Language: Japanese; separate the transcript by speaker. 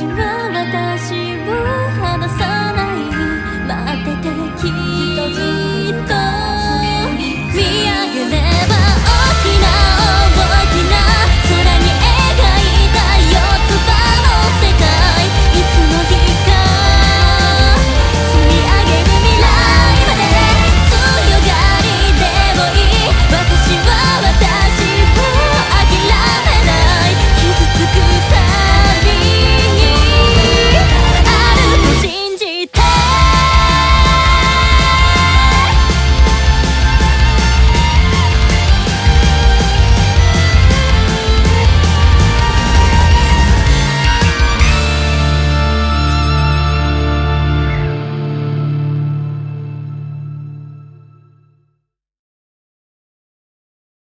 Speaker 1: 私は私を離さ